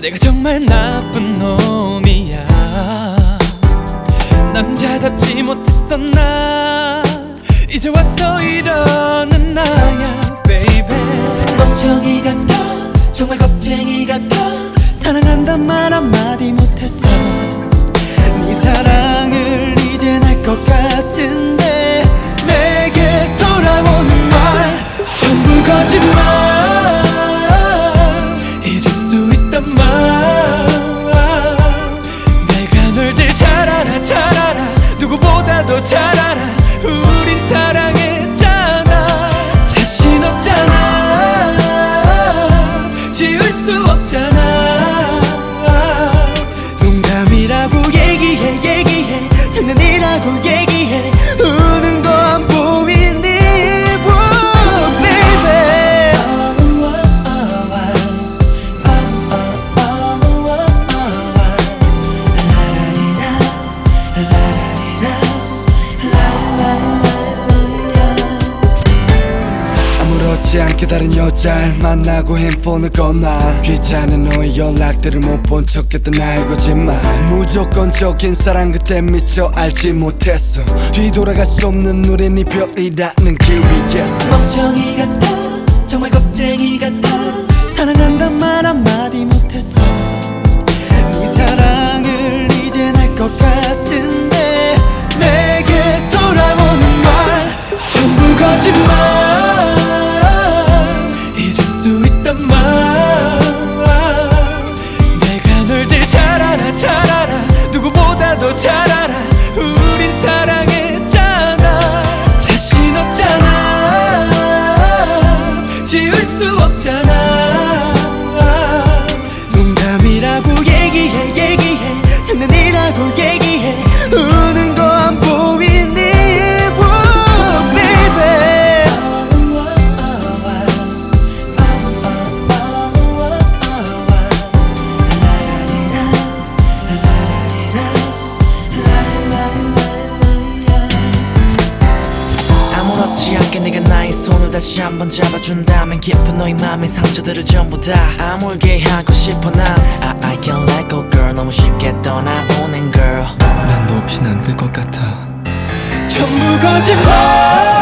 내가 정말 나쁜 놈이야. 남자답지 못했어 나? 이제 와서 이러 거짓말. 잊을 수 있단 말 내가 널 제일 잘 알아 잘 알아. 누구보다도 잘 알아. 우린 사랑했잖아. 자신 없잖아. 지울 수 없잖아. 농담이라고 얘기해 얘기해. 장난이라고 아무렇지 않게 다른 여자를 만나고 핸폰을 꺼놔. 귀찮은 너의 연락들을 못 본 척했던 나의 거짓말. 무조건적인 사랑 그때 미처 알지 못했어. 뒤돌아갈 수 없는 우린 이별이라는 길 위에서 멍청이 같아 잘 알아 잘 알아 누구보다도 잘 알아 아무렇지 않게 네가 나의 손을 다시 한번 잡아준다면 깊은 너의 맘의 상처들을 전부 다 아물게 하고 싶어 난. I, I can't let go girl. 너무 쉽게 떠나보낸 girl. 난너 없인 안될 것 같아. 전부 거짓말